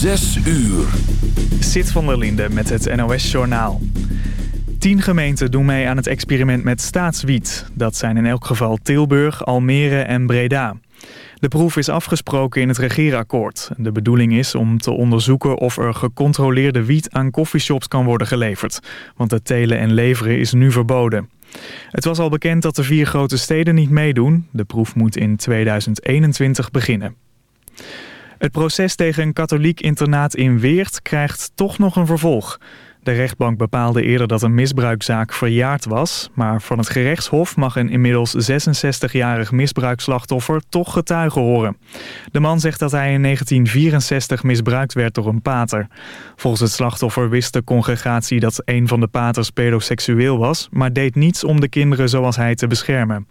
Zes uur. Zit van der Linde met het NOS-journaal. Tien gemeenten doen mee aan het experiment met staatswiet. Dat zijn in elk geval Tilburg, Almere en Breda. De proef is afgesproken in het regeerakkoord. De bedoeling is om te onderzoeken of er gecontroleerde wiet aan coffeeshops kan worden geleverd. Want het telen en leveren is nu verboden. Het was al bekend dat de vier grote steden niet meedoen. De proef moet in 2021 beginnen. Het proces tegen een katholiek internaat in Weert krijgt toch nog een vervolg. De rechtbank bepaalde eerder dat een misbruikzaak verjaard was... maar van het gerechtshof mag een inmiddels 66-jarig misbruikslachtoffer toch getuigen horen. De man zegt dat hij in 1964 misbruikt werd door een pater. Volgens het slachtoffer wist de congregatie dat een van de paters pedoseksueel was... maar deed niets om de kinderen zoals hij te beschermen.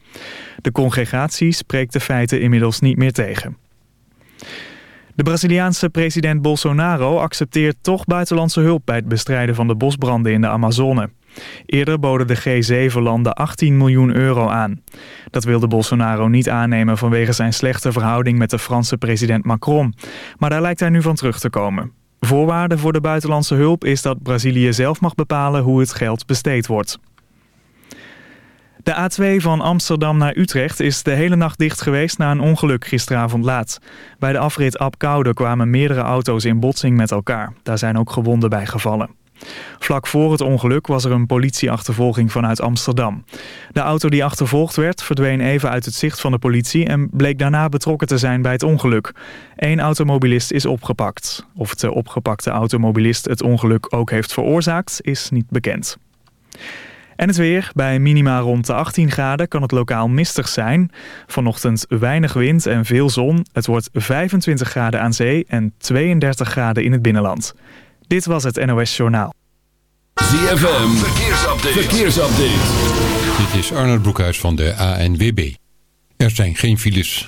De congregatie spreekt de feiten inmiddels niet meer tegen. De Braziliaanse president Bolsonaro accepteert toch buitenlandse hulp... bij het bestrijden van de bosbranden in de Amazone. Eerder boden de G7-landen 18 miljoen euro aan. Dat wilde Bolsonaro niet aannemen vanwege zijn slechte verhouding met de Franse president Macron. Maar daar lijkt hij nu van terug te komen. Voorwaarde voor de buitenlandse hulp is dat Brazilië zelf mag bepalen hoe het geld besteed wordt. De A2 van Amsterdam naar Utrecht is de hele nacht dicht geweest na een ongeluk gisteravond laat. Bij de afrit Apkoude kwamen meerdere auto's in botsing met elkaar. Daar zijn ook gewonden bij gevallen. Vlak voor het ongeluk was er een politieachtervolging vanuit Amsterdam. De auto die achtervolgd werd verdween even uit het zicht van de politie... en bleek daarna betrokken te zijn bij het ongeluk. Eén automobilist is opgepakt. Of de opgepakte automobilist het ongeluk ook heeft veroorzaakt, is niet bekend. En het weer. Bij minima rond de 18 graden kan het lokaal mistig zijn. Vanochtend weinig wind en veel zon. Het wordt 25 graden aan zee en 32 graden in het binnenland. Dit was het NOS Journaal. ZFM. Verkeersupdate. Verkeersupdate. Dit is Arnold Broekhuis van de ANWB. Er zijn geen files.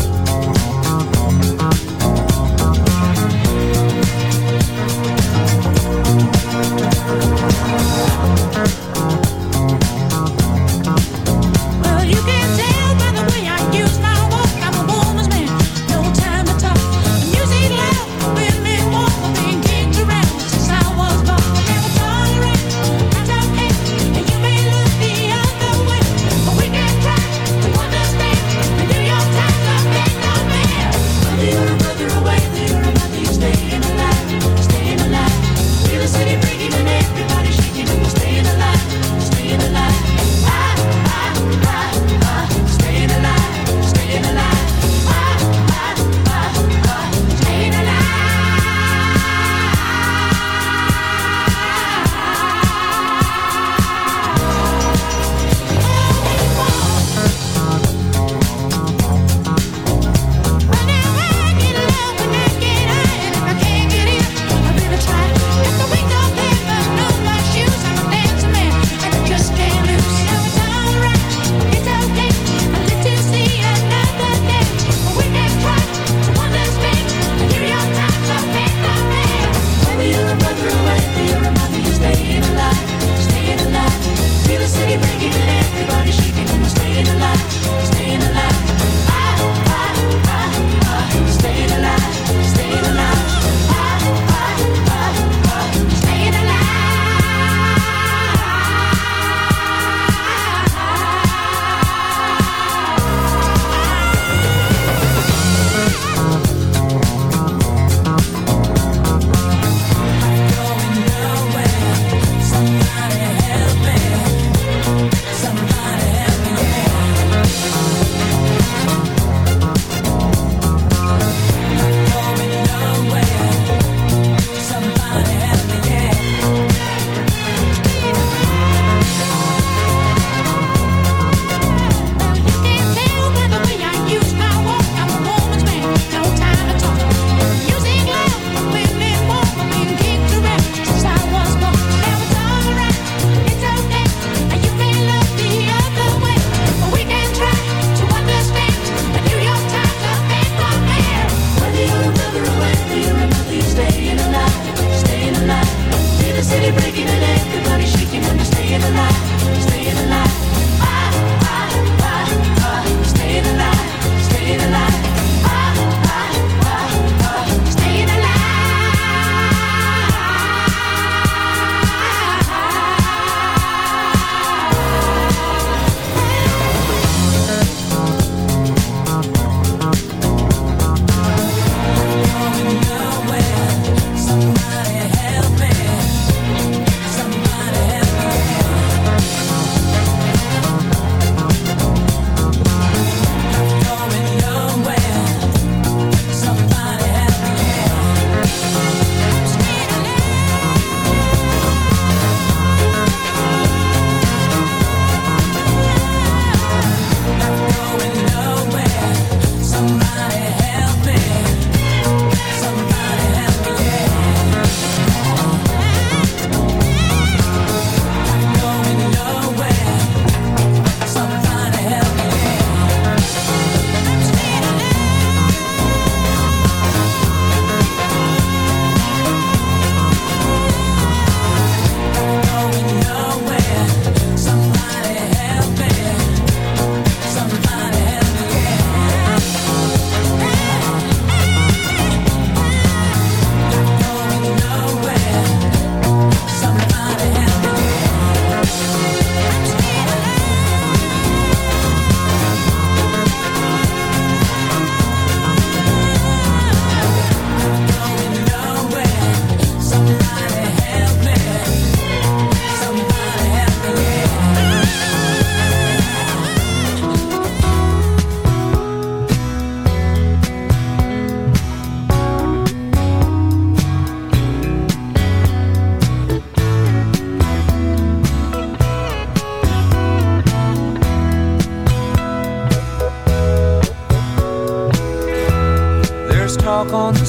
On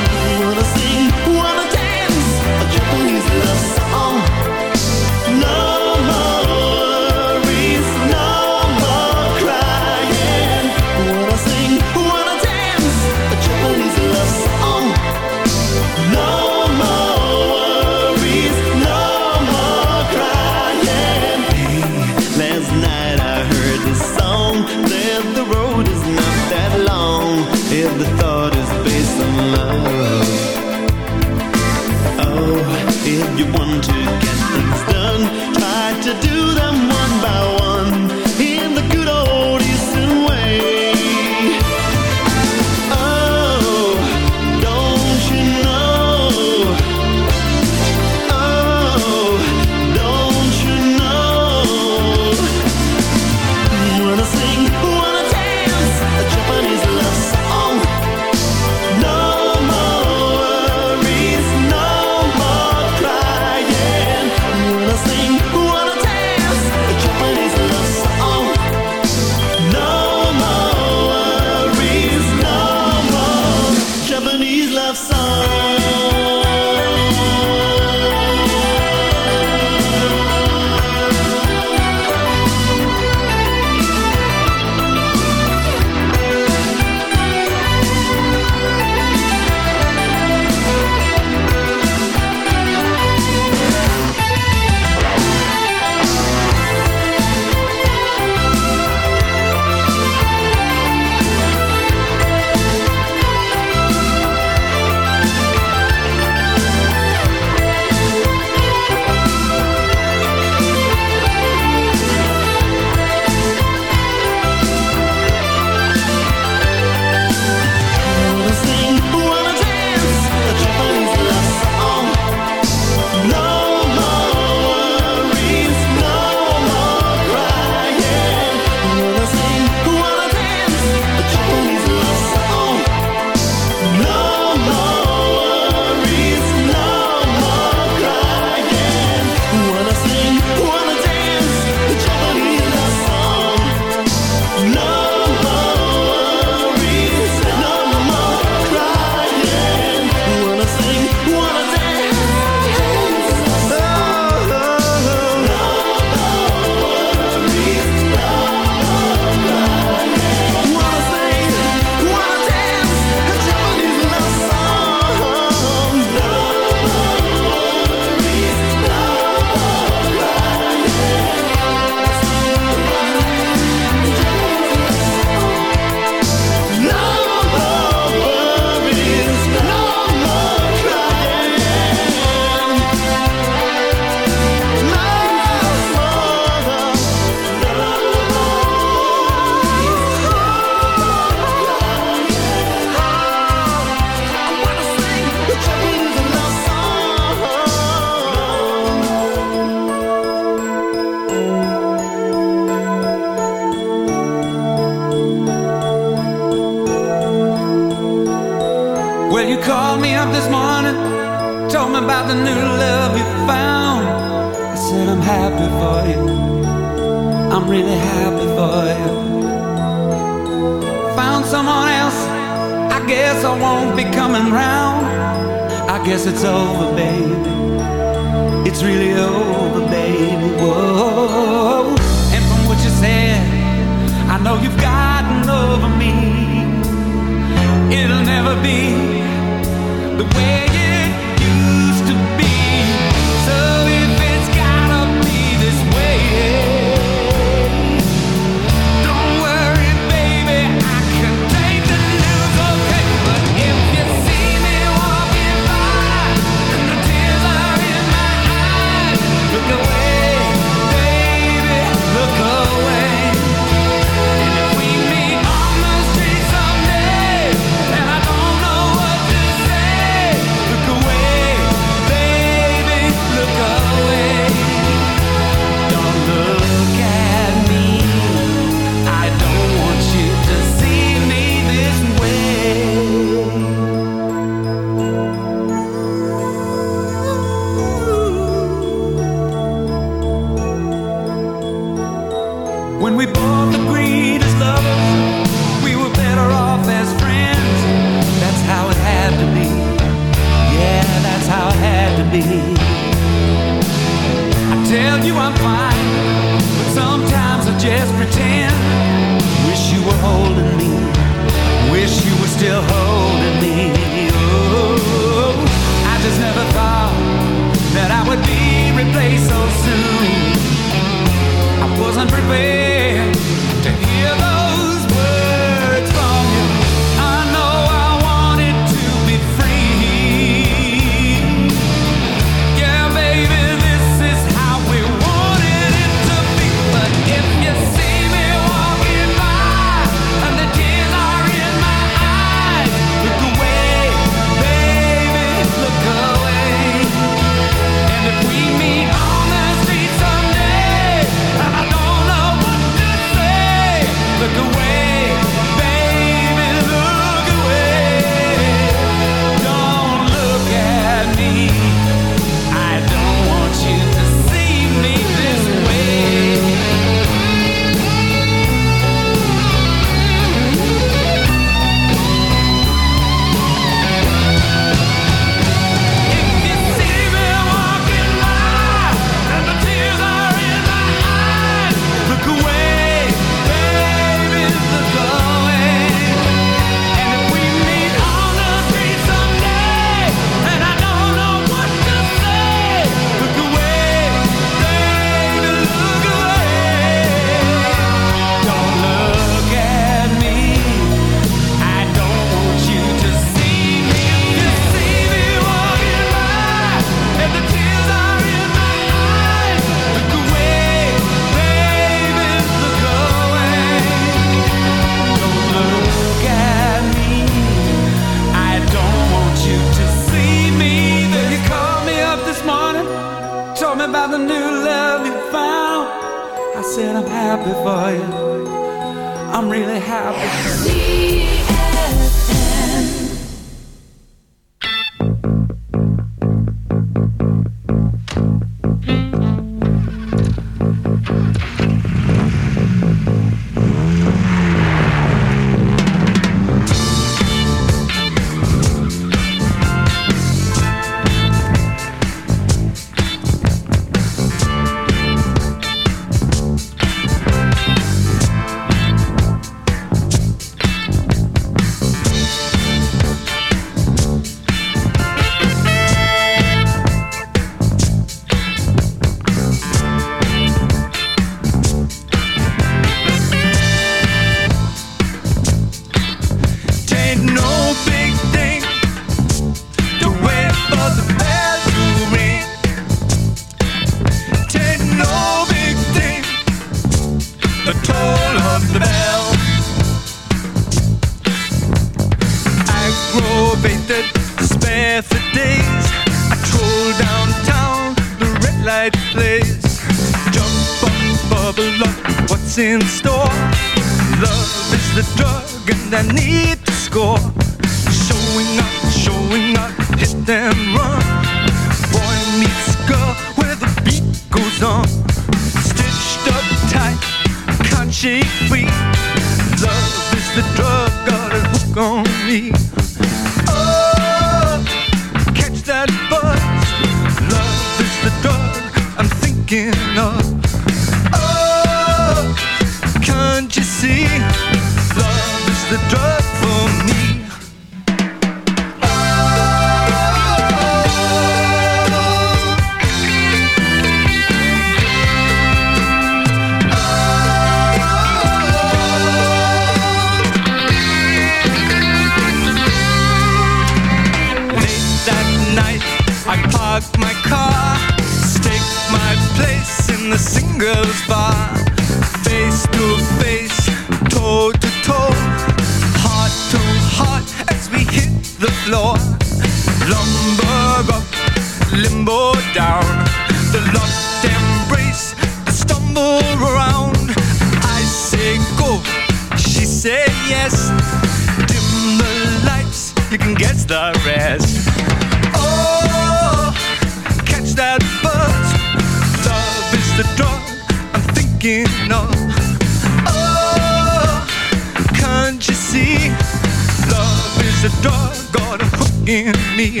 dog got a hook in me.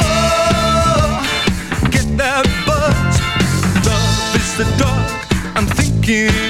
Oh, get that buzz. Love is the dog I'm thinking.